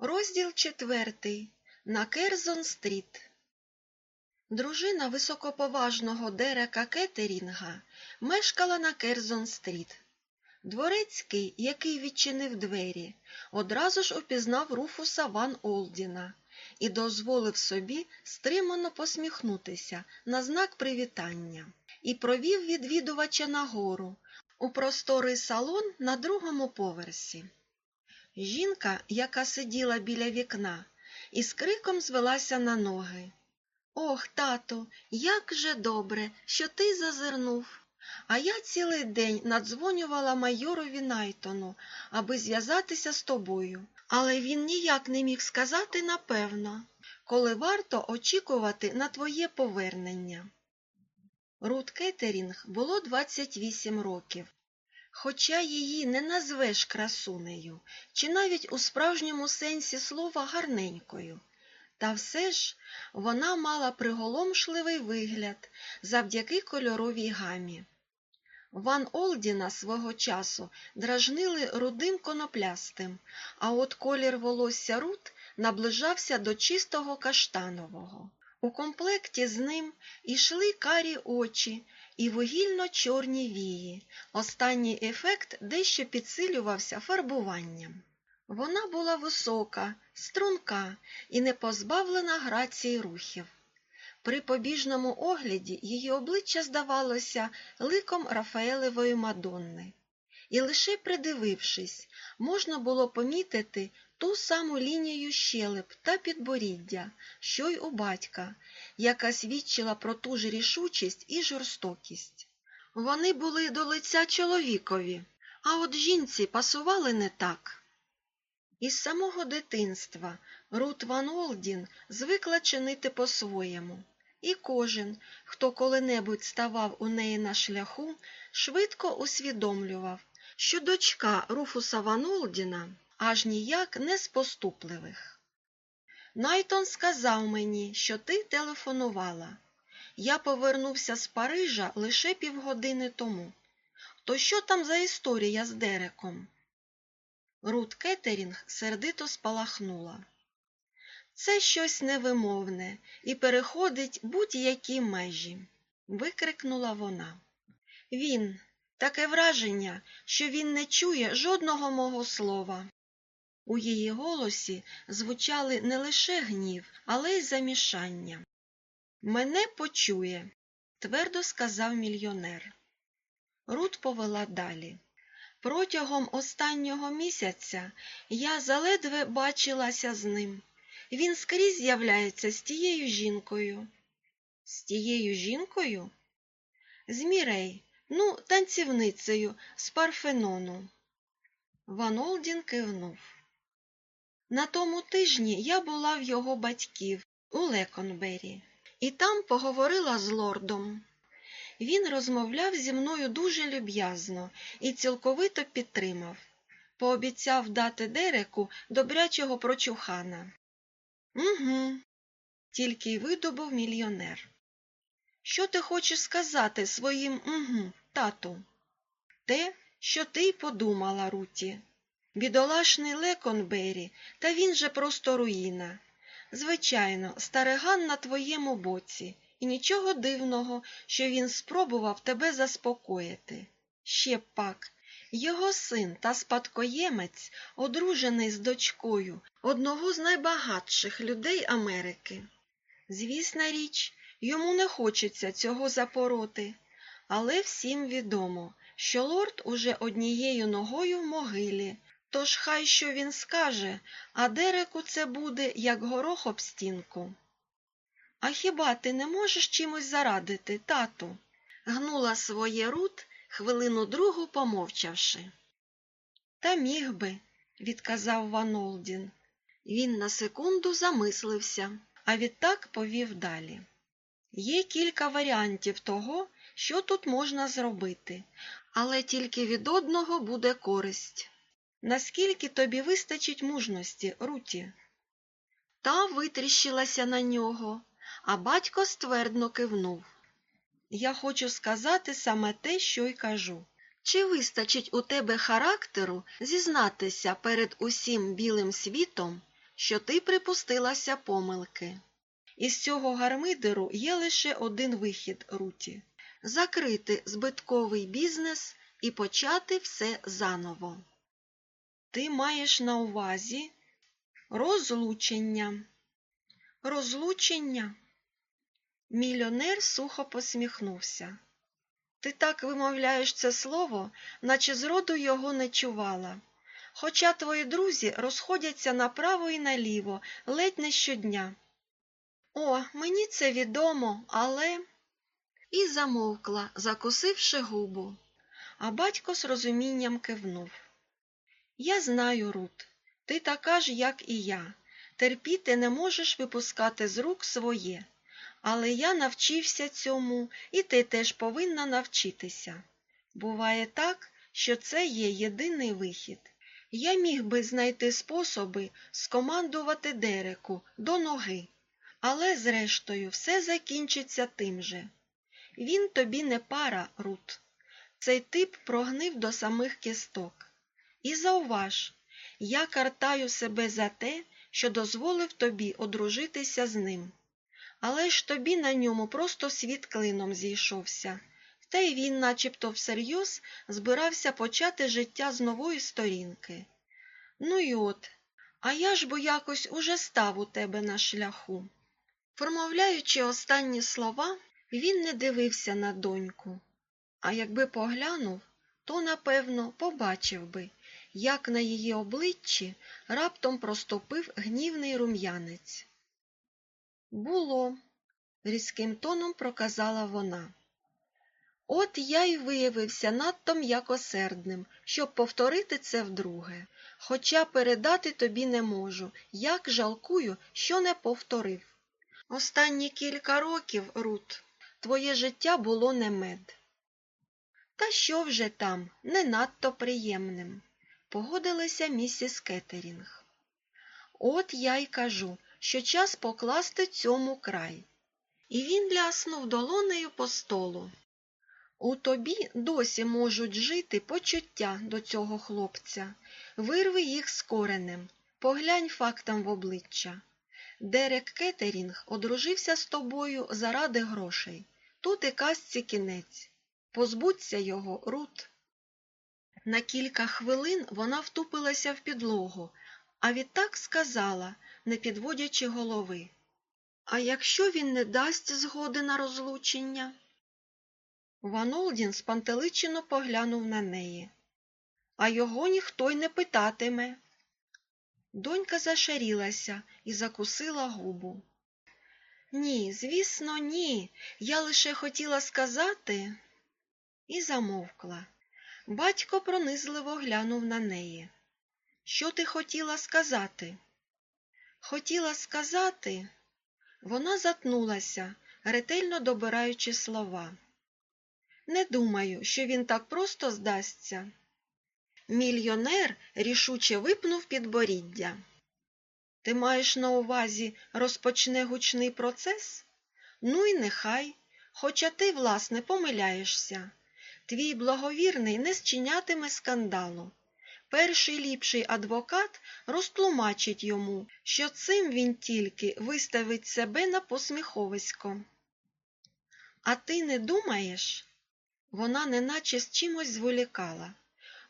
Розділ четвертий. На Керзон стріт. Дружина високоповажного Дерека Кеттерінга мешкала на Керзон стріт. Дворецький, який відчинив двері, одразу ж опізнав Руфуса Ван Олдіна і дозволив собі стримано посміхнутися на знак привітання і провів відвідувача нагору у просторий салон на другому поверсі. Жінка, яка сиділа біля вікна, із криком звелася на ноги. Ох, тату, як же добре, що ти зазирнув. А я цілий день надзвонювала майорові Найтону, аби зв'язатися з тобою, але він ніяк не міг сказати напевно, коли варто очікувати на твоє повернення. Рут Кеттерінг було 28 років. Хоча її не назвеш красунею, чи навіть у справжньому сенсі слова гарненькою. Та все ж вона мала приголомшливий вигляд завдяки кольоровій гамі. Ван Олдіна свого часу дражнили рудим коноплястим, а от колір волосся Рут наближався до чистого каштанового. У комплекті з ним ішли карі очі і вугільно-чорні вії. Останній ефект дещо підсилювався фарбуванням. Вона була висока, струнка і не позбавлена грації рухів. При побіжному огляді її обличчя здавалося ликом Рафаелевої Мадонни. І лише придивившись, можна було помітити ту саму лінію щелеп та підборіддя, що й у батька, яка свідчила про ту ж рішучість і жорстокість. Вони були до лиця чоловікові, а от жінці пасували не так. Із самого дитинства Рут Ван Олдін звикла чинити по-своєму, і кожен, хто коли-небудь ставав у неї на шляху, швидко усвідомлював, що дочка Руфуса Ван Олдіна аж ніяк не з поступливих. Найтон сказав мені, що ти телефонувала. Я повернувся з Парижа лише півгодини тому. То що там за історія з Дереком? Рут Кеттерінг сердито спалахнула. Це щось невимовне і переходить будь-які межі, викрикнула вона. Він, таке враження, що він не чує жодного мого слова. У її голосі звучали не лише гнів, але й замішання. Мене почує, твердо сказав мільйонер. Рут повела далі. Протягом останнього місяця я заледве бачилася з ним. Він скрізь з'являється з тією жінкою. З тією жінкою? З Мірей, ну, танцівницею, з Парфенону. Ван Олдін кивнув. На тому тижні я була в його батьків у Леконбері, і там поговорила з лордом. Він розмовляв зі мною дуже люб'язно і цілковито підтримав. Пообіцяв дати Дереку добрячого прочухана. Угу, тільки й видобув мільйонер. Що ти хочеш сказати своїм угу, тату? Те, що ти й подумала, Руті. Бідолашний Леконбері, та він же просто руїна. Звичайно, стариган на твоєму боці, і нічого дивного, що він спробував тебе заспокоїти. Ще пак, його син та спадкоємець, одружений з дочкою одного з найбагатших людей Америки. Звісна річ, йому не хочеться цього запороти, але всім відомо, що лорд уже однією ногою в могилі. Тож хай що він скаже, а Дереку це буде, як горох об стінку. А хіба ти не можеш чимось зарадити, тату? гнула своє рут, хвилину другу помовчавши. Та міг би, відказав Ван Олдін. Він на секунду замислився, а відтак повів далі. Є кілька варіантів того, що тут можна зробити, але тільки від одного буде користь. Наскільки тобі вистачить мужності, Руті? Та витріщилася на нього, а батько ствердно кивнув. Я хочу сказати саме те, що й кажу. Чи вистачить у тебе характеру зізнатися перед усім білим світом, що ти припустилася помилки. Із цього гармидеру є лише один вихід, Руті закрити збитковий бізнес і почати все заново. Ти маєш на увазі розлучення. Розлучення. Мільйонер сухо посміхнувся. Ти так вимовляєш це слово, наче зроду його не чувала. Хоча твої друзі розходяться направо і наліво ледь не щодня. О, мені це відомо, але. І замовкла, закусивши губу. А батько з розумінням кивнув. Я знаю, Рут, ти така ж, як і я. Терпіти не можеш випускати з рук своє. Але я навчився цьому, і ти теж повинна навчитися. Буває так, що це є єдиний вихід. Я міг би знайти способи скомандувати Дереку до ноги, але, зрештою, все закінчиться тим же. Він тобі не пара, Рут. Цей тип прогнив до самих кісток. І зауваж, я картаю себе за те, що дозволив тобі одружитися з ним. Але ж тобі на ньому просто світ клином зійшовся, та й він, начебто всерйоз, збирався почати життя з нової сторінки. Ну й от, а я ж бо якось уже став у тебе на шляху. Промовляючи останні слова, він не дивився на доньку, а якби поглянув, то, напевно, побачив би, як на її обличчі раптом проступив гнівний рум'янець. Було, різким тоном проказала вона. От я й виявився надто м'якосердним, щоб повторити це вдруге, хоча передати тобі не можу, як жалкую, що не повторив. Останні кілька років, Рут, твоє життя було не мед. Та що вже там, не надто приємним, погодилася місіс Кеттерінг. От я й кажу, що час покласти цьому край. І він ляснув долонею по столу. У тобі досі можуть жити почуття до цього хлопця. Вирви їх з коренем, поглянь фактам в обличчя. Дерек Кеттерінг одружився з тобою заради грошей. Тут і казці кінець. Позбудься його, Рут. На кілька хвилин вона втупилася в підлогу, а відтак сказала, не підводячи голови. А якщо він не дасть згоди на розлучення? Ван Олдін спантеличено поглянув на неї. А його ніхто й не питатиме. Донька зашарілася і закусила губу. Ні, звісно, ні. Я лише хотіла сказати. І замовкла. Батько пронизливо глянув на неї. Що ти хотіла сказати? Хотіла сказати. Вона затнулася, ретельно добираючи слова. Не думаю, що він так просто здасться. Мільйонер рішуче випнув підборіддя. Ти маєш на увазі розпочне гучний процес? Ну і нехай, хоча ти, власне, помиляєшся. Твій благовірний не зчинятиме скандалу. Перший ліпший адвокат розтлумачить йому, що цим він тільки виставить себе на посміховисько. А ти не думаєш? Вона неначе з чимось зволікала.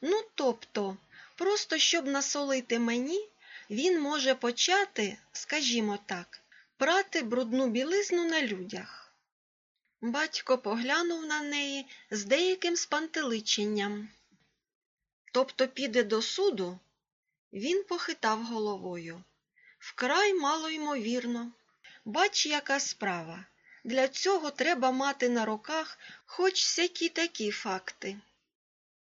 Ну, тобто, просто щоб насолити мені, він може почати, скажімо так, прати брудну білизну на людях. Батько поглянув на неї з деяким спантеличенням. Тобто піде до суду? Він похитав головою. Вкрай мало ймовірно. Бач, яка справа. Для цього треба мати на руках хоч всякі такі факти.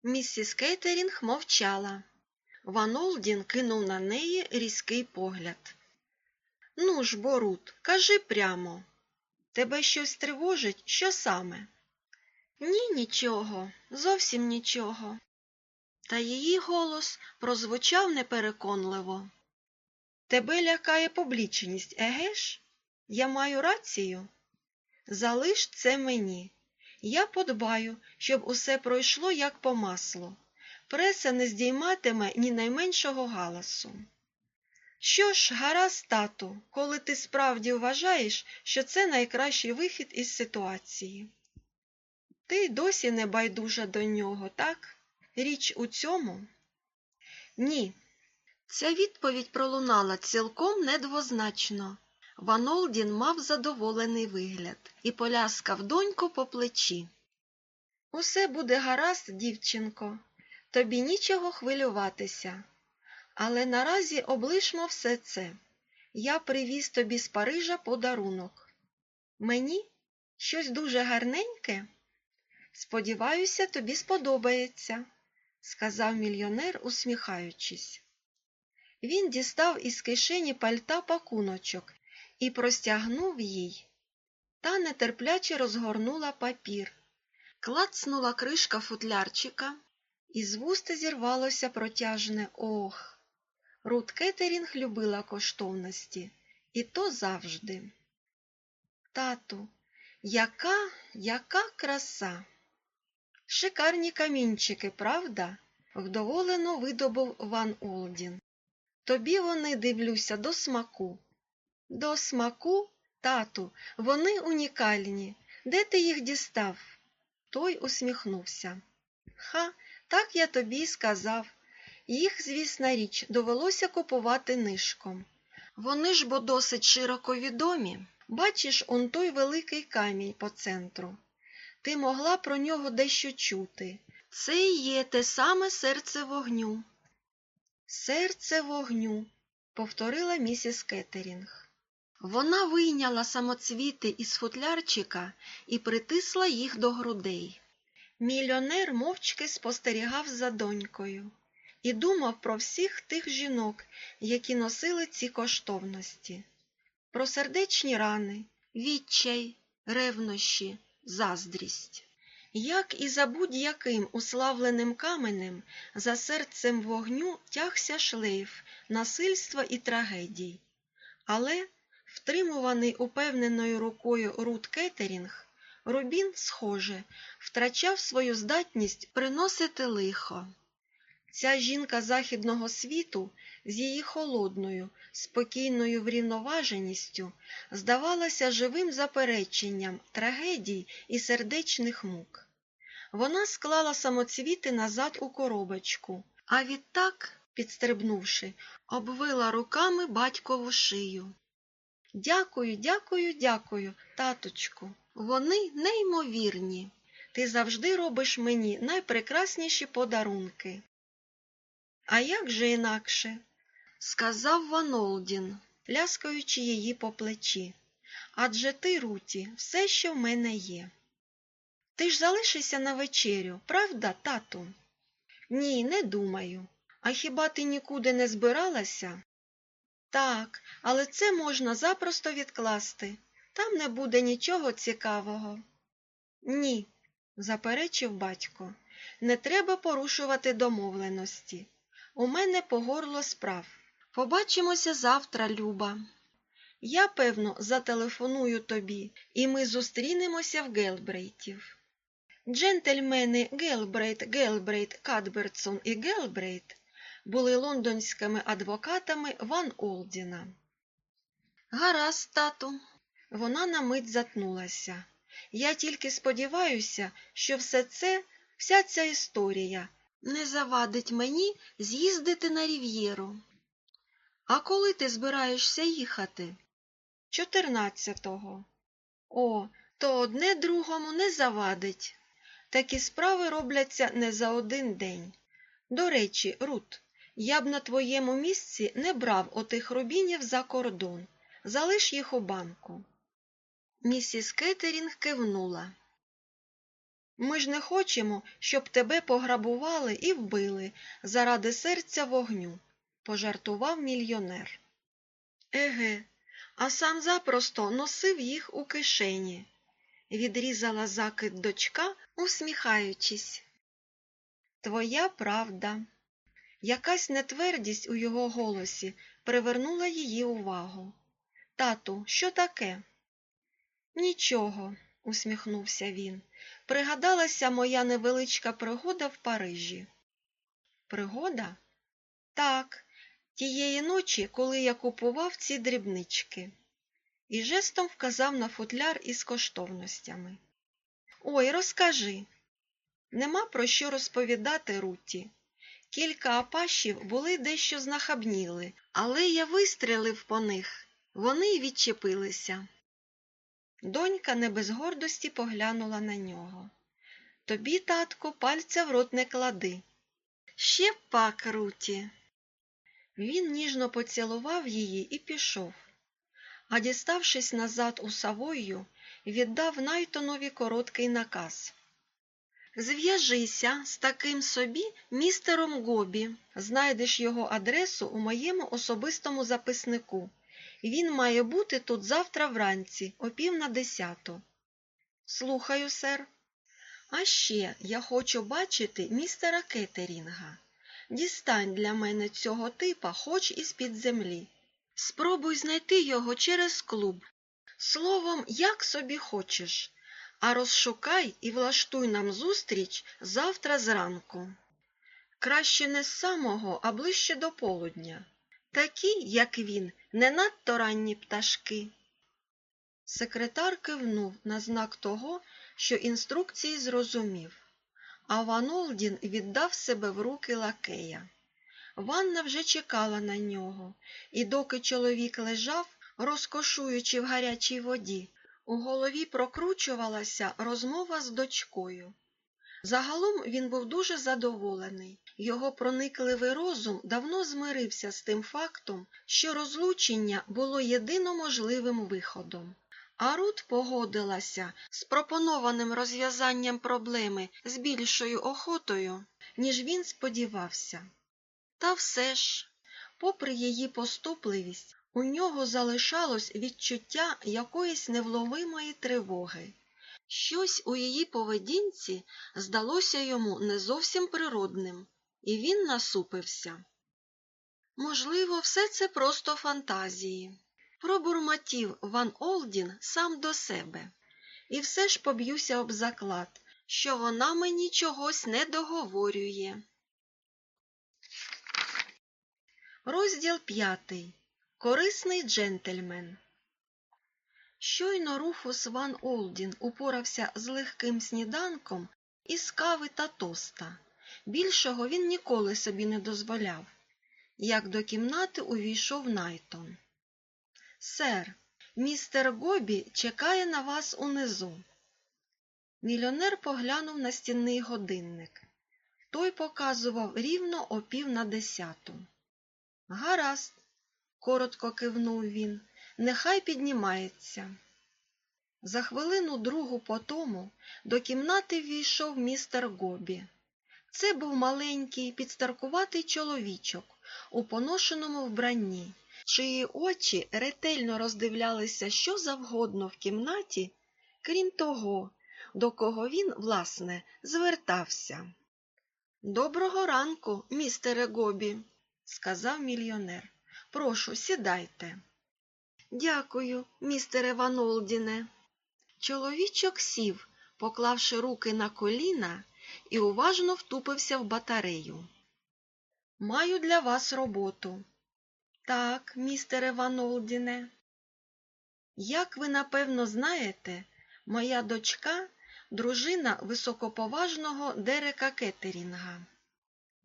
Місіс Кейтерінг мовчала. Ван Олдін кинув на неї різкий погляд. Ну ж, Борут, кажи прямо. Тебе щось тривожить, що саме? Ні, нічого, зовсім нічого. Та її голос прозвучав непереконливо. Тебе лякає публічність, еге ж? Я маю рацію? Залиш це мені. Я подбаю, щоб усе пройшло як по маслу. Преса не здійматиме ні найменшого галасу. Що ж, гаразд, тату, коли ти справді вважаєш, що це найкращий вихід із ситуації. Ти досі не байдужа до нього, так? Річ у цьому? Ні. Ця відповідь пролунала цілком недвозначно. Ван Олдін мав задоволений вигляд і поляскав доньку по плечі. Усе буде гаразд, дівчинко, тобі нічого хвилюватися. Але наразі облишмо все це. Я привіз тобі з Парижа подарунок. Мені щось дуже гарненьке? Сподіваюся, тобі сподобається, сказав мільйонер, усміхаючись. Він дістав із кишені пальта пакуночок і простягнув їй. Та нетерпляче розгорнула папір, клацнула кришка футлярчика, і з вуста зірвалося протяжне ох. Рут Кеттерінг любила коштовності, і то завжди. Тату, яка, яка краса! Шикарні камінчики, правда? вдоволено видобув Ван Олдін. Тобі вони, дивлюся, до смаку. До смаку, тату, вони унікальні. Де ти їх дістав? Той усміхнувся. Ха, так я тобі й сказав. Їх, звісна річ, довелося купувати нишком. Вони ж бо досить широко відомі. Бачиш он той великий камінь по центру. Ти могла про нього дещо чути. Це і є те саме серце вогню. Серце вогню, повторила місіс Кеттерінг. Вона вийняла самоцвіти із футлярчика і притисла їх до грудей. Мільйонер мовчки спостерігав за донькою і думав про всіх тих жінок, які носили ці коштовності, про сердечні рани, відчай, ревнощі, заздрість. Як і за будь-яким уславленим каменем, за серцем вогню тягся шлейф насильства і трагедій. Але, втримуваний упевненою рукою Рут Кеттерінг, Рубін, схоже, втрачав свою здатність приносити лихо. Ця жінка західного світу з її холодною, спокійною врівноваженістю здавалася живим запереченням трагедій і сердечних мук. Вона склала самоцвіти назад у коробочку, а відтак, підстрибнувши, обвила руками батькову шию. Дякую, дякую, дякую, таточку. Вони неймовірні. Ти завжди робиш мені найпрекрасніші подарунки. А як же інакше? сказав Ванолдін, ляскаючи її по плечі. Адже ти, Руті, все, що в мене є. Ти ж залишишся на вечерю, правда, тату? Ні, не думаю. А хіба ти нікуди не збиралася? Так, але це можна запросто відкласти. Там не буде нічого цікавого. Ні, заперечив батько, не треба порушувати домовленості. У мене по горло справ. Побачимося завтра, Люба. Я, певно, зателефоную тобі, і ми зустрінемося в Гелбрейтів. Джентльмени Гелбрейт, Гелбрейт, Кадбертсон і Гелбрейт були лондонськими адвокатами Ван Олдіна. Гаразд, тату. Вона на мить затнулася. Я тільки сподіваюся, що все це, вся ця історія не завадить мені з'їздити на рів'єру. А коли ти збираєшся їхати? Чотирнадцятого. О, то одне другому не завадить. Такі справи робляться не за один день. До речі, Рут, я б на твоєму місці не брав отих рубінів за кордон. Залиш їх у банку. Місіс Кеттерінг кивнула. Ми ж не хочемо, щоб тебе пограбували і вбили заради серця вогню, пожартував мільйонер. Еге, а сам запросто носив їх у кишені, відрізала закид дочка, усміхаючись. Твоя правда. Якась нетвердість у його голосі привернула її увагу. Тату, що таке? Нічого, усміхнувся він. Пригадалася моя невеличка пригода в Парижі. Пригода? Так, Тієї ночі, коли я купував ці дрібнички, і жестом вказав на футляр із коштовностями. Ой, розкажи. Нема про що розповідати Руті. Кілька апашів були дещо знахабніли, але я вистрелив по них. Вони й відчепилися. Донька не без гордості поглянула на нього. Тобі, татку, пальця в рот не клади. Ще пак, Руті. Він ніжно поцілував її і пішов. А діставшись назад у Савою, віддав Найтонові короткий наказ. Зв'яжися з таким собі містером Гобі. Знайдеш його адресу у моєму особистому записнику. Він має бути тут завтра вранці, о пів на десяту. Слухаю, сер. А ще я хочу бачити містера Кеттерінга. Дістань для мене цього типа хоч із-під землі. Спробуй знайти його через клуб. Словом, як собі хочеш, а розшукай і влаштуй нам зустріч завтра зранку. Краще не з самого, а ближче до полудня. Такі, як він, не надто ранні пташки. Секретар кивнув на знак того, що інструкції зрозумів, а Ван Олдін віддав себе в руки лакея. Ванна вже чекала на нього, і доки чоловік лежав, розкошуючи в гарячій воді, у голові прокручувалася розмова з дочкою. Загалом він був дуже задоволений. Його проникливий розум давно змирився з тим фактом, що розлучення було єдино можливим виходом. А Рут погодилася з пропонованим розв'язанням проблеми з більшою охотою, ніж він сподівався. Та все ж, попри її поступливість, у нього залишалось відчуття якоїсь невловимої тривоги. Щось у її поведінці здалося йому не зовсім природним, і він насупився. Можливо, все це просто фантазії. Пробурмотів Ван Олдін сам до себе. І все ж поб'юся об заклад, що вона мені чогось не договорює. Розділ п'ятий. Корисний джентльмен. Щойно Руфус Ван Олдін упорався з легким сніданком із кави та тоста. Більшого він ніколи собі не дозволяв. Як до кімнати увійшов Найтон. Сер, містер Гобі чекає на вас унизу. Мільйонер поглянув на стінний годинник. Той показував рівно о пів на десяту. Гаразд, коротко кивнув він, нехай піднімається. За хвилину другу по тому до кімнати ввійшов містер Гобі. Це був маленький, підстаркуватий чоловічок у поношеному вбранні, чиї очі ретельно роздивлялися що завгодно в кімнаті, крім того, до кого він, власне, звертався. Доброго ранку, містере Гобі, сказав мільйонер. Прошу, сідайте. Дякую, містере Ванолдіне. Чоловічок сів, поклавши руки на коліна, і уважно втупився в батарею. Маю для вас роботу. Так, містере Ванолдіне. Як ви напевно знаєте, моя дочка дружина високоповажного Дерека Кеттерінга.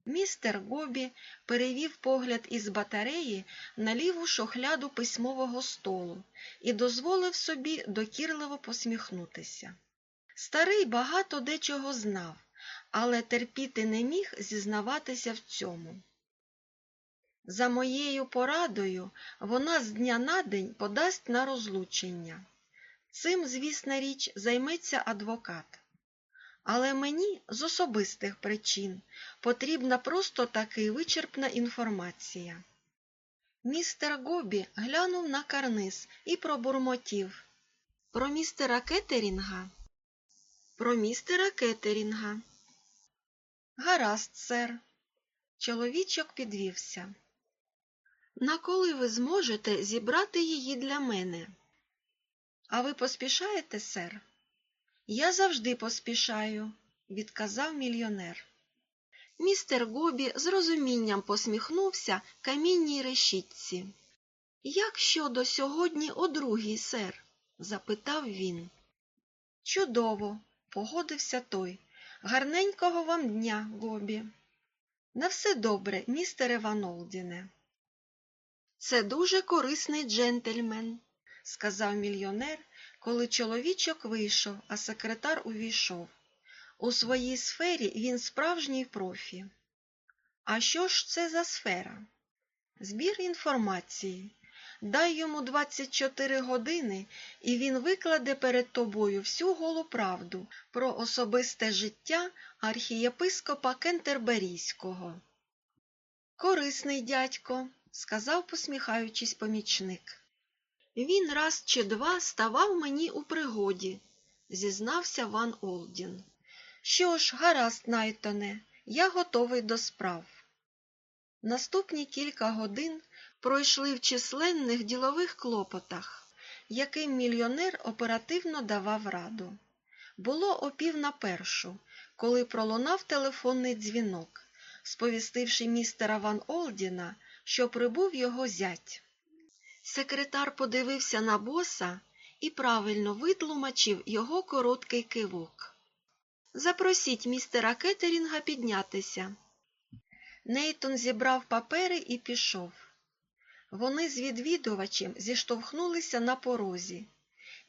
Містер Гобі перевів погляд із батареї на ліву шохляду письмового столу і дозволив собі докірливо посміхнутися. Старий багато дечого знав, але терпіти не міг зізнаватися в цьому. За моєю порадою вона з дня на день подасть на розлучення. Цим, звісна річ, займеться адвокат. Але мені з особистих причин потрібна просто таки вичерпна інформація. Містер Гобі глянув на карниз і пробурмотів. Про містера Кеттерінга? Про містера Кеттерінга. Гаразд, сер. Чоловічок підвівся. На коли ви зможете зібрати її для мене? А ви поспішаєте, сер? Я завжди поспішаю, відказав мільйонер. Містер Гобі з розумінням посміхнувся камінній решітці. Як щодо сьогодні о другій, сер? запитав він. Чудово, погодився той. Гарненького вам дня, Гобі. На все добре, містере Ван Олдіне. Це дуже корисний джентльмен, сказав мільйонер, коли чоловічок вийшов, а секретар увійшов. У своїй сфері він справжній профі. А що ж це за сфера? Збір інформації. Дай йому 24 години, і він викладе перед тобою всю голу правду про особисте життя архієпископа Кентерберійського. Корисний дядько, сказав, посміхаючись помічник. Він раз чи два ставав мені у пригоді, зізнався Ван Олдін. Що ж, гаразд, Найтоне, я готовий до справ. Наступні кілька годин пройшли в численних ділових клопотах, яким мільйонер оперативно давав раду. Було опів на першу, коли пролунав телефонний дзвінок, сповістивши містера Ван Олдіна, що прибув його зять. Секретар подивився на боса і правильно витлумачив його короткий кивок. Запросіть містера Кеттерінга піднятися. Нейтон зібрав папери і пішов. Вони з відвідувачем зіштовхнулися на порозі,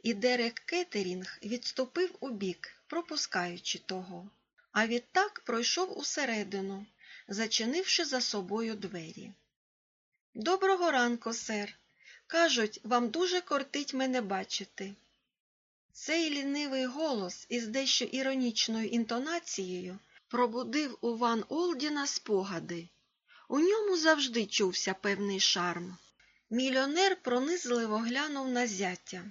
і Дерек Кеттерінг відступив убік, пропускаючи того, а відтак пройшов усередину, зачинивши за собою двері. Доброго ранку, сер. Кажуть, вам дуже кортить мене бачити. Цей лінивий голос із дещо іронічною інтонацією пробудив у Ван Олдіна спогади. У ньому завжди чувся певний шарм. Мільйонер пронизливо глянув на зятя.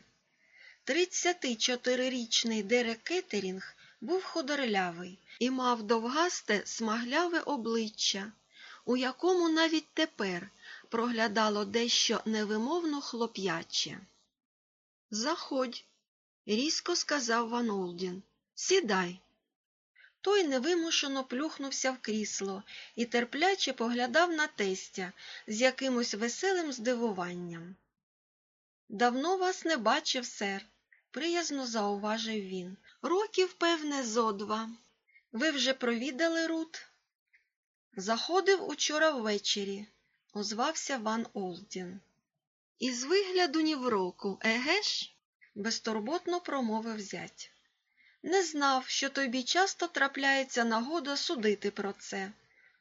34-річний Дерек Кеттерінг був худорлявий і мав довгасте смагляве обличчя, у якому навіть тепер проглядало дещо невимовно хлоп'яче. Заходь, різко сказав Ван Олдін. Сідай. Той невимушено плюхнувся в крісло і терпляче поглядав на тестя з якимось веселим здивуванням. Давно вас не бачив, сер, приязно зауважив він. Років, певне, зо два. Ви вже провідали Рут? Заходив учора ввечері, озвався Ван Олдін. Із вигляду ні в року, еге ж? безтурботно промовив зять. Не знав, що тобі часто трапляється нагода судити про це,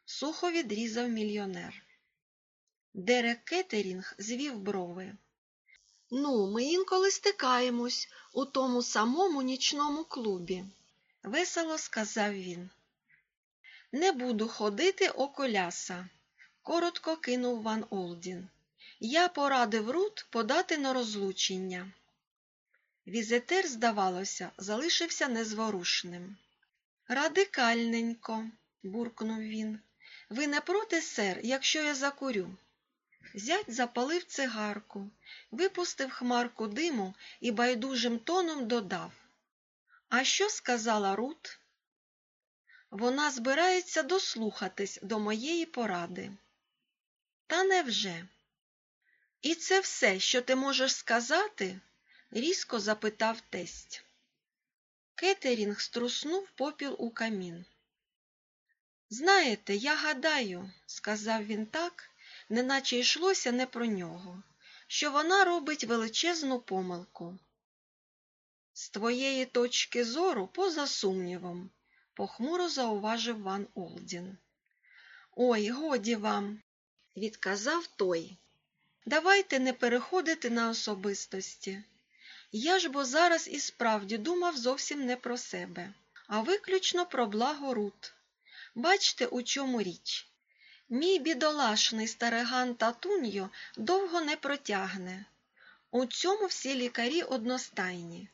сухо відрізав мільйонер. Дерек Кеттерінг звів брови. Ну, ми інколи стикаємось у тому самому нічному клубі, весело сказав він. Не буду ходити околяса, коротко кинув Ван Олдін. Я порадив Рут подати на розлучення. Візитер, здавалося, залишився незворушним. Радикальненько, буркнув він. Ви не проти, сер, якщо я закурю? Зять запалив цигарку, випустив хмарку диму і байдужим тоном додав. А що сказала Рут? Вона збирається дослухатись до моєї поради. Та невже? І це все, що ти можеш сказати? різко запитав тесть. Кетерінг струснув попіл у камін. Знаєте, я гадаю, сказав він так, неначе йшлося не про нього, що вона робить величезну помилку. З твоєї точки зору, поза сумнівом, похмуро зауважив Ван Олдін. Ой, годі вам, відказав той. Давайте не переходити на особистості. Я ж бо зараз і справді думав зовсім не про себе, а виключно про благо Рут. Бачте, у чому річ. Мій бідолашний стариган Татуньо довго не протягне. У цьому всі лікарі одностайні.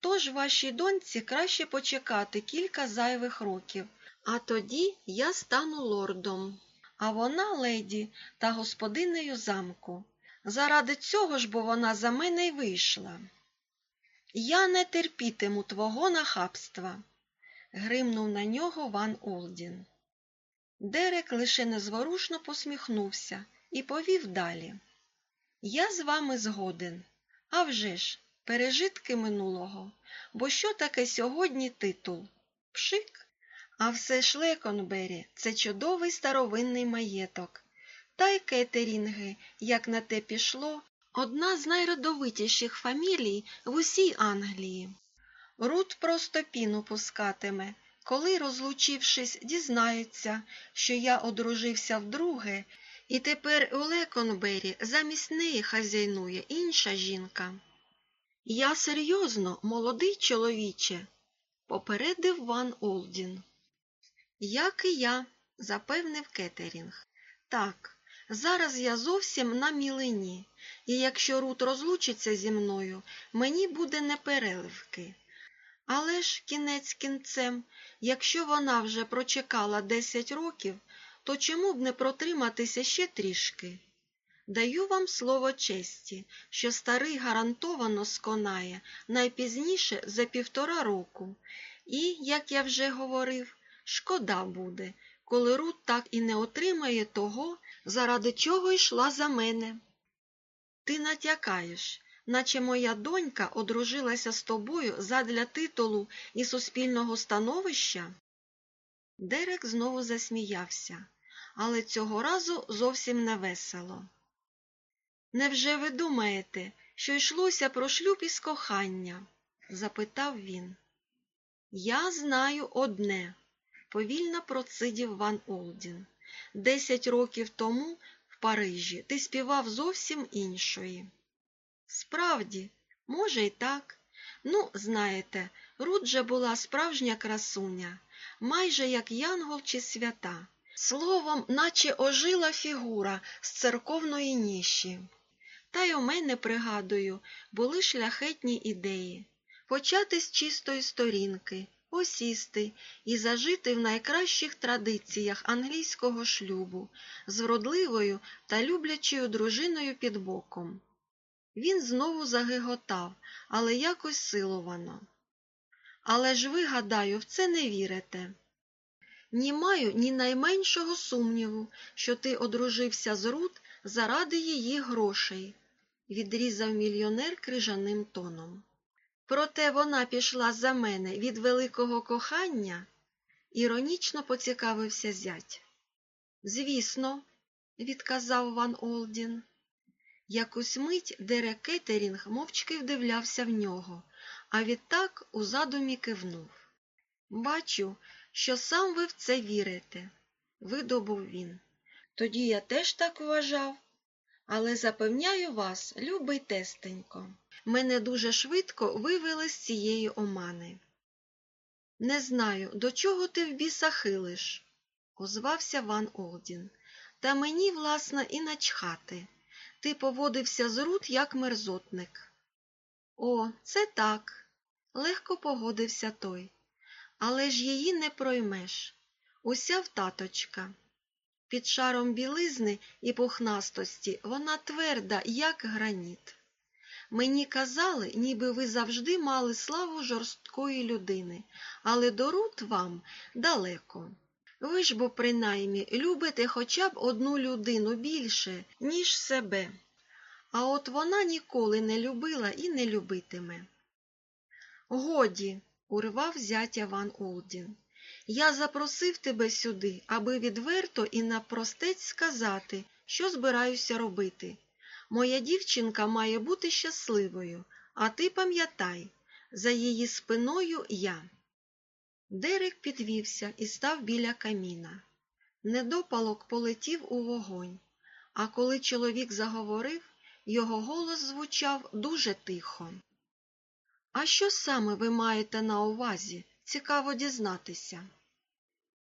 Тож вашій доньці краще почекати кілька зайвих років, а тоді я стану лордом, а вона леді та господинею замку. Заради цього ж бо вона за мене й вийшла. Я не терпітиму твого нахабства, гримнув на нього Ван Олдін. Дерек лише незворушно посміхнувся і повів далі. Я з вами згоден. А вже ж, пережитки минулого. Бо що таке сьогодні титул? Пшик. А все ж Леконбері – це чудовий старовинний маєток. Та й кетерінги, як на те пішло, одна з найродовитіших фамілій в усій Англії. Рут просто піну пускатиме, коли, розлучившись, дізнається, що я одружився вдруге, і тепер у Леконбері замість неї хазяйнує інша жінка. Я серйозно, молодий чоловіче, попередив Ван Олдін. Як і я, запевнив Кетерінг. Так, зараз я зовсім на мілині, і якщо Рут розлучиться зі мною, мені буде непереливки. Але ж кінець кінцем, якщо вона вже прочекала десять років, то чому б не протриматися ще трішки? Даю вам слово честі, що старий гарантовано сконає найпізніше за півтора року, і, як я вже говорив, шкода буде, коли Рут так і не отримає того, заради чого йшла за мене. Ти натякаєш, наче моя донька одружилася з тобою задля титулу і суспільного становища? Дерек знову засміявся, але цього разу зовсім не весело. Невже ви думаєте, що йшлося про шлюб із кохання? запитав він. Я знаю одне, повільно процидів Ван Олдін. Десять років тому в Парижі ти співав зовсім іншої. Справді, може, й так. Ну, знаєте, Рут же була справжня красуня, майже як янгол чи свята. Словом, наче ожила фігура з церковної ніші. Та й у мене, пригадую, були шляхетні ідеї почати з чистої сторінки, осісти і зажити в найкращих традиціях англійського шлюбу з вродливою та люблячою дружиною під боком. Він знову загиготав, але якось силовано. Але ж ви, гадаю, в це не вірите. Ні маю ні найменшого сумніву, що ти одружився з Рут заради її грошей, відрізав мільйонер крижаним тоном. Проте вона пішла за мене від великого кохання, іронічно поцікавився зять. Звісно, відказав Ван Олдін. Якусь мить Дерек Кеттерінг мовчки вдивлявся в нього, а відтак у задумі кивнув. Бачу, що сам ви в це вірите, видобув він. Тоді я теж так вважав. Але запевняю вас, любий тестенько, мене дуже швидко вивели з цієї омани. Не знаю, до чого ти в біса хилиш, озвався Ван Олдін. Та мені, власне, і начхати. Ти поводився з Рут як мерзотник. О, це так, легко погодився той. Але ж її не проймеш. Усяв таточка. Під шаром білизни і пухнастості вона тверда, як граніт. Мені казали, ніби ви завжди мали славу жорсткої людини, але до Рут вам далеко. Ви ж бо принаймні любите хоча б одну людину більше, ніж себе. А от вона ніколи не любила і не любитиме. Годі, урвав зятя Ван Олдін. Я запросив тебе сюди, аби відверто і напростець сказати, що збираюся робити. Моя дівчинка має бути щасливою, а ти пам'ятай, за її спиною я. Дерек підвівся і став біля каміна. Недопалок полетів у вогонь, а коли чоловік заговорив, його голос звучав дуже тихо. А що саме ви маєте на увазі? Цікаво дізнатися.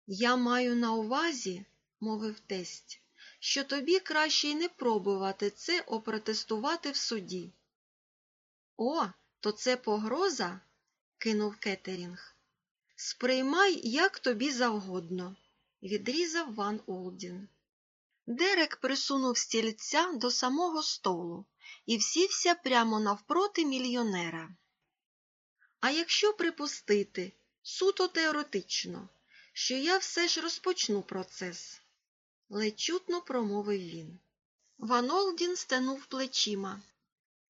Я маю на увазі, мовив тесть, що тобі краще й не пробувати це опротестувати в суді. О, то це погроза? кинув Кеттерінг. Сприймай, як тобі завгодно, відрізав Ван Олдін. Дерек присунув стільця до самого столу і всівся прямо навпроти мільйонера. А якщо припустити, суто теоретично, що я все ж розпочну процес, ледь чутно промовив він. Ван Олдін стенув плечима.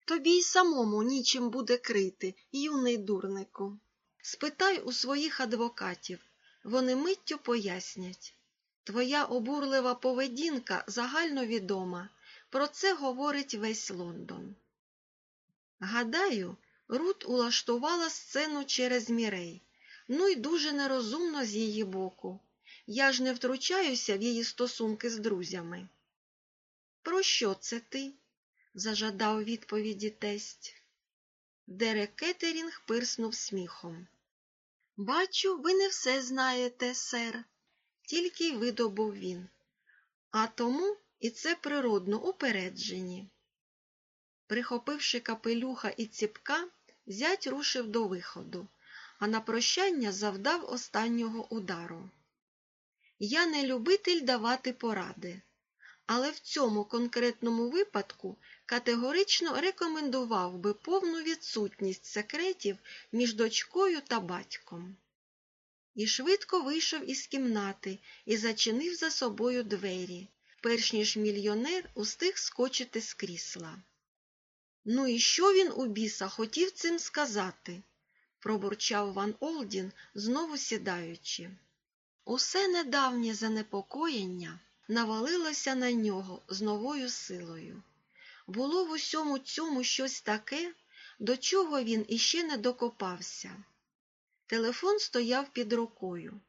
Тобі й самому нічим буде крити, юний дурнику. Спитай у своїх адвокатів, вони миттю пояснять. Твоя обурлива поведінка загальновідома, про це говорить весь Лондон. Гадаю, Рут улаштувала сцену через мірей, ну й дуже нерозумно з її боку. Я ж не втручаюся в її стосунки з друзями. Про що це ти? зажадав відповіді тесть. Дерек Кеттерінг пирснув сміхом. Бачу, ви не все знаєте, сер, тільки й видобув він. А тому і це природно упереджені. Прихопивши капелюха і ціпка, зять рушив до виходу, а на прощання завдав останнього удару. Я не любитель давати поради, але в цьому конкретному випадку категорично рекомендував би повну відсутність секретів між дочкою та батьком. І швидко вийшов із кімнати і зачинив за собою двері, перш ніж мільйонер устиг скочити з крісла. Ну і що він у біса хотів цим сказати? пробурчав Ван Олдін, знову сідаючи. Усе недавнє занепокоєння навалилося на нього з новою силою. Було в усьому цьому щось таке, до чого він іще не докопався. Телефон стояв під рукою.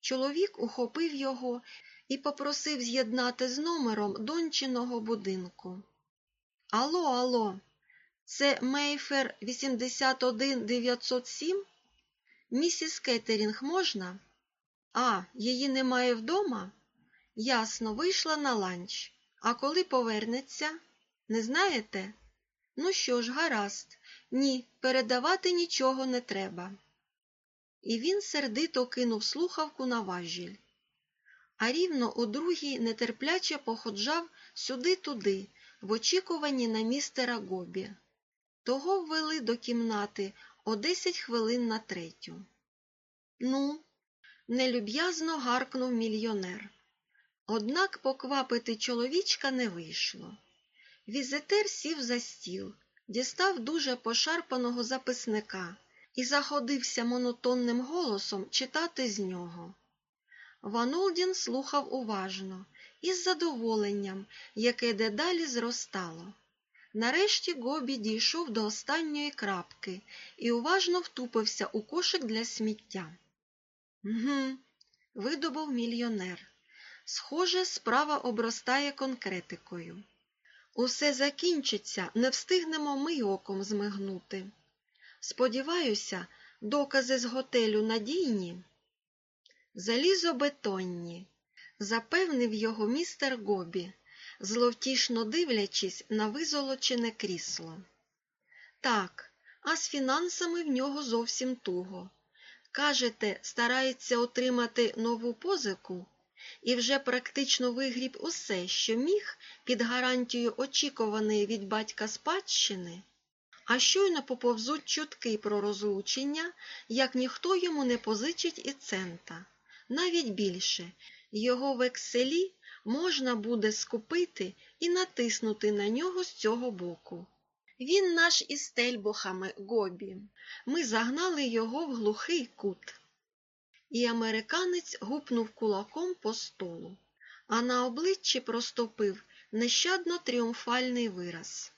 Чоловік ухопив його і попросив з'єднати з номером дончиного будинку. Алло, алло, це Мейфер 81907? Місіс Кеттерінг можна? А, її немає вдома? Ясно, вийшла на ланч. А коли повернеться? Не знаєте? Ну що ж, гаразд, ні, передавати нічого не треба. І він сердито кинув слухавку на важіль. А рівно у другій нетерпляче походжав сюди-туди, в очікуванні на містера Гобі. Того ввели до кімнати о десять хвилин на третю. Ну, нелюб'язно гаркнув мільйонер. Однак поквапити чоловічка не вийшло. Візитер сів за стіл, дістав дуже пошарпаного записника і заходився монотонним голосом читати з нього. Ван Олдін слухав уважно, із задоволенням, яке дедалі зростало. Нарешті Гобі дійшов до останньої крапки і уважно втупився у кошик для сміття. Гм, видобув мільйонер. Схоже, справа обростає конкретикою. Усе закінчиться, не встигнемо ми оком змигнути. Сподіваюся, докази з готелю надійні. Залізобетонні, запевнив його містер Гобі, зловтішно дивлячись на визолочене крісло. Так, а з фінансами в нього зовсім туго. Кажете, старається отримати нову позику і вже практично вигріб усе, що міг під гарантією очікуваної від батька спадщини, а щойно поповзуть чутки про розлучення, як ніхто йому не позичить і цента. Навіть більше його векселі можна буде скупити і натиснути на нього з цього боку. Він наш із тельбухами Гобі. Ми загнали його в глухий кут. І американець гупнув кулаком по столу, а на обличчі проступив нещадно тріумфальний вираз.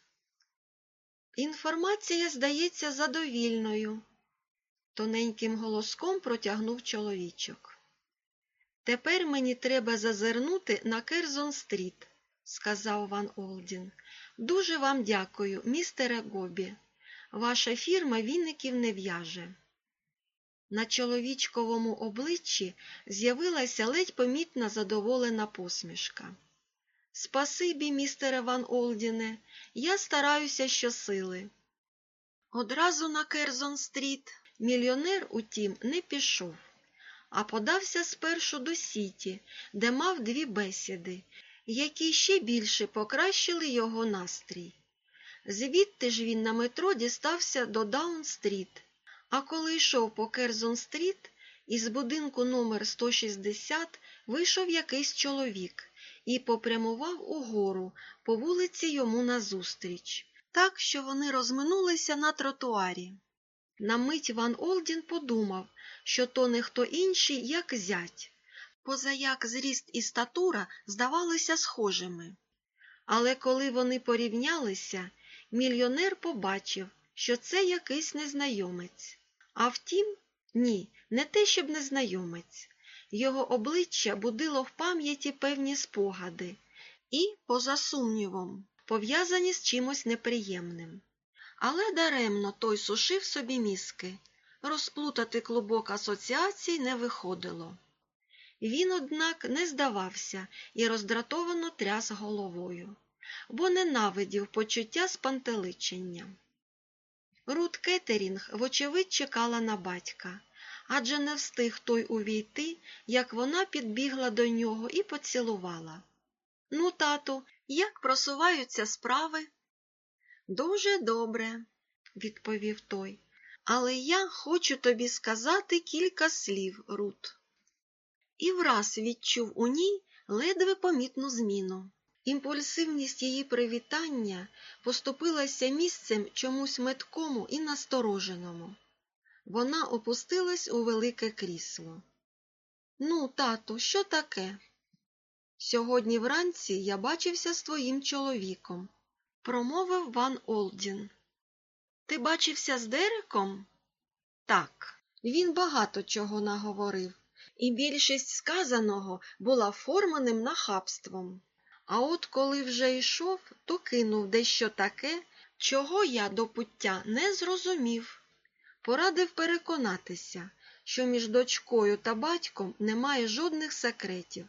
Інформація здається задовільною, тоненьким голоском протягнув чоловічок. Тепер мені треба зазирнути на Керзон стріт, сказав Ван Олдін. Дуже вам дякую, містере Гобі. Ваша фірма віників не в'яже. На чоловічковому обличчі з'явилася ледь помітна задоволена посмішка. Спасибі, містере Ван Олдіне, я стараюся щосили. Одразу на Керзон стріт мільйонер, утім, не пішов а подався спершу до Сіті, де мав дві бесіди, які ще більше покращили його настрій. Звідти ж він на метро дістався до Даун-стріт, а коли йшов по Керзон-стріт, Із будинку номер 160 вийшов якийсь чоловік і попрямував угору по вулиці йому назустріч, так що вони розминулися на тротуарі. На мить Ван Олдін подумав, що то не хто інший, як зять, позаяк зріст і статура здавалися схожими. Але коли вони порівнялися, мільйонер побачив, що це якийсь незнайомець. А втім, ні, не те, щоб незнайомець. Його обличчя будило в пам'яті певні спогади і, поза сумнівом, пов'язані з чимось неприємним. Але даремно той сушив собі мізки. Розплутати клубок асоціацій не виходило. Він, однак, не здавався і роздратовано тряс головою, бо ненавидів почуття спантеличення. Рут Кеттерінг, вочевидь, чекала на батька, адже не встиг той увійти, як вона підбігла до нього і поцілувала. Ну, тату, як просуваються справи? Дуже добре, відповів той. Але я хочу тобі сказати кілька слів, Рут. І враз відчув у ній ледве помітну зміну. Імпульсивність її привітання поступилася місцем чомусь меткому і настороженому. Вона опустилась у велике крісло. Ну, тату, що таке? Сьогодні вранці я бачився з твоїм чоловіком, промовив Ван Олдін. Ти бачився з Дереком? Так, він багато чого наговорив, і більшість сказаного була форманим нахабством. А от коли вже йшов, то кинув дещо таке, чого я до пуття не зрозумів. Порадив переконатися, що між дочкою та батьком немає жодних секретів.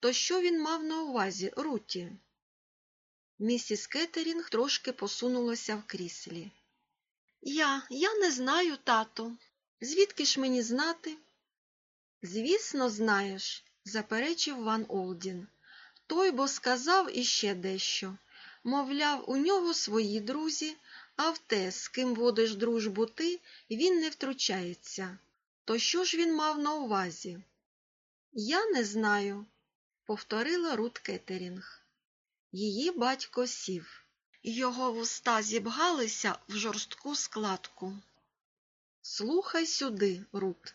То що він мав на увазі, Руті? Місіс Кеттерінг трошки посунулася в кріслі. Я, я не знаю, тато. Звідки ж мені знати? Звісно, знаєш, заперечив Ван Олдін. Той бо сказав іще дещо. Мовляв, у нього свої друзі, а в те, з ким водиш дружбу ти, він не втручається. То що ж він мав на увазі? Я не знаю, повторила Рут Кеттерінг. Її батько сів. Його вуста зібгалися в жорстку складку. Слухай сюди, Рут.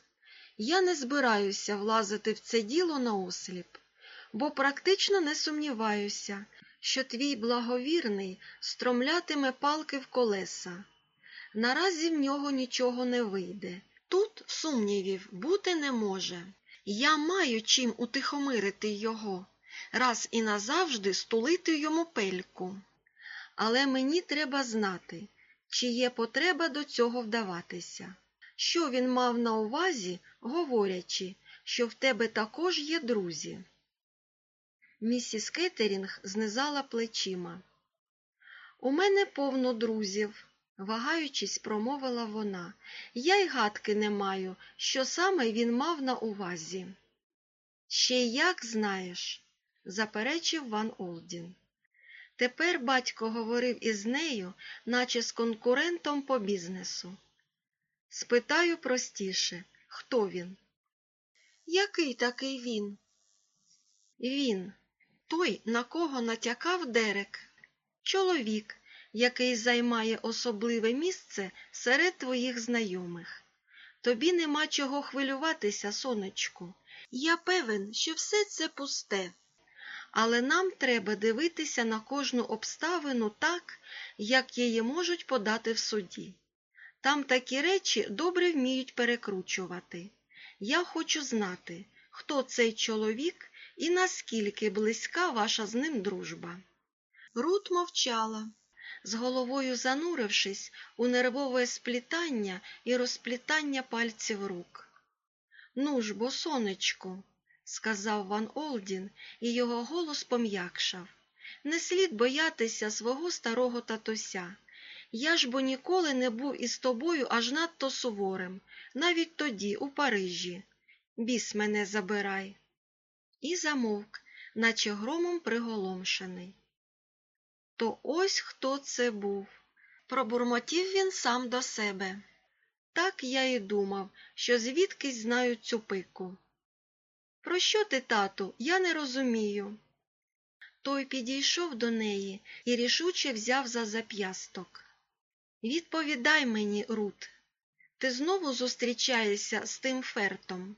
Я не збираюся влазити в це діло наосліп, бо практично не сумніваюся, що твій благовірний стромлятиме палки в колеса. Наразі в нього нічого не вийде. Тут сумнівів бути не може. Я маю чим утихомирити його, раз і назавжди стулити йому пельку. Але мені треба знати, чи є потреба до цього вдаватися. Що він мав на увазі, говорячи, що в тебе також є друзі. Місіс Кеттерінг знизала плечима. У мене повно друзів, вагаючись, промовила вона. Я й гадки не маю, що саме він мав на увазі. Ще як знаєш, заперечив Ван Олдін. Тепер батько говорив із нею, наче з конкурентом по бізнесу. Спитаю простіше, хто він? Який такий він? Він, той, на кого натякав Дерек, чоловік, який займає особливе місце серед твоїх знайомих. Тобі нема чого хвилюватися, сонечку. Я певен, що все це пусте. Але нам треба дивитися на кожну обставину так, як її можуть подати в суді. Там такі речі добре вміють перекручувати. Я хочу знати, хто цей чоловік і наскільки близька ваша з ним дружба. Рут мовчала, з головою занурившись у нервове сплітання і розплітання пальців рук. Ну ж, бо, сонечку, сказав Ван Олдін, і його голос пом'якшав. Не слід боятися свого старого татуся. Я ж бо ніколи не був із тобою аж надто суворим, навіть тоді, у Парижі. Біс мене забирай. І замовк, наче громом приголомшений. То ось хто це був. Пробурмотів він сам до себе. Так я і думав, що звідкись знаю цю пику. Про що ти, тату, я не розумію. Той підійшов до неї і рішуче взяв за зап'ясток. Відповідай мені, Рут, ти знову зустрічаєшся з тим фертом.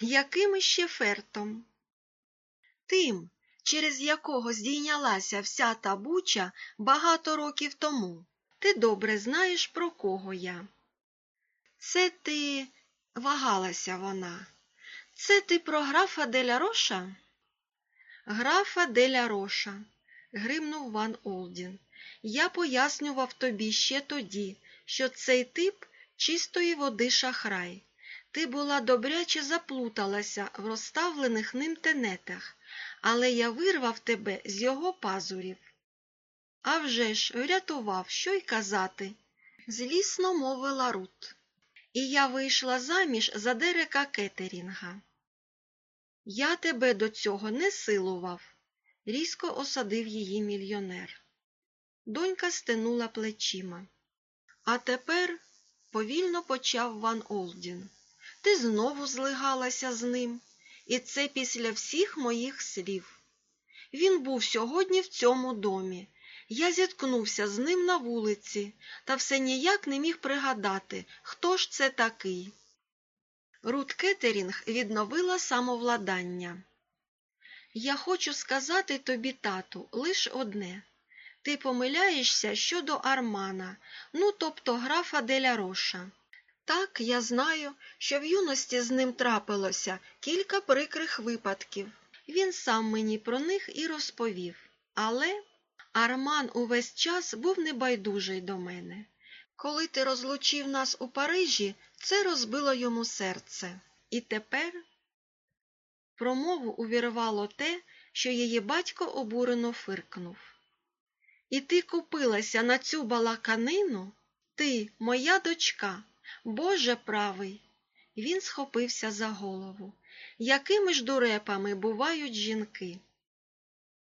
Яким іще фертом? Тим, через якого здійнялася вся та буча багато років тому. Ти добре знаєш, про кого я. Це ти вагалася вона. Це ти про графа деля Роша? Графа деля Роша, гримнув Ван Олдін. Я пояснював тобі ще тоді, що цей тип чистої води шахрай. Ти була добряче заплуталася в розставлених ним тенетах, але я вирвав тебе з його пазурів. А вже ж врятував, що й казати, злісно мовила Рут. І я вийшла заміж за Дерека Кеттерінга. Я тебе до цього не силував, різко осадив її мільйонер. Донька стенула плечима. А тепер повільно почав Ван Олдін. Ти знову злигалася з ним, і це після всіх моїх слів. Він був сьогодні в цьому домі. Я зіткнувся з ним на вулиці та все ніяк не міг пригадати, хто ж це такий. Рут Кеттерінг відновила самовладання. Я хочу сказати тобі, тату, лиш одне. Ти помиляєшся щодо Армана, ну тобто графа Деля Роша. Так, я знаю, що в юності з ним трапилося кілька прикрих випадків. Він сам мені про них і розповів. Але Арман увесь час був небайдужий до мене. Коли ти розлучив нас у Парижі, це розбило йому серце. І тепер промову увірвало те, що її батько обурено фиркнув. І ти купилася на цю балаканину? Ти, моя дочка, Боже правий. Він схопився за голову. Якими ж дурепами бувають жінки?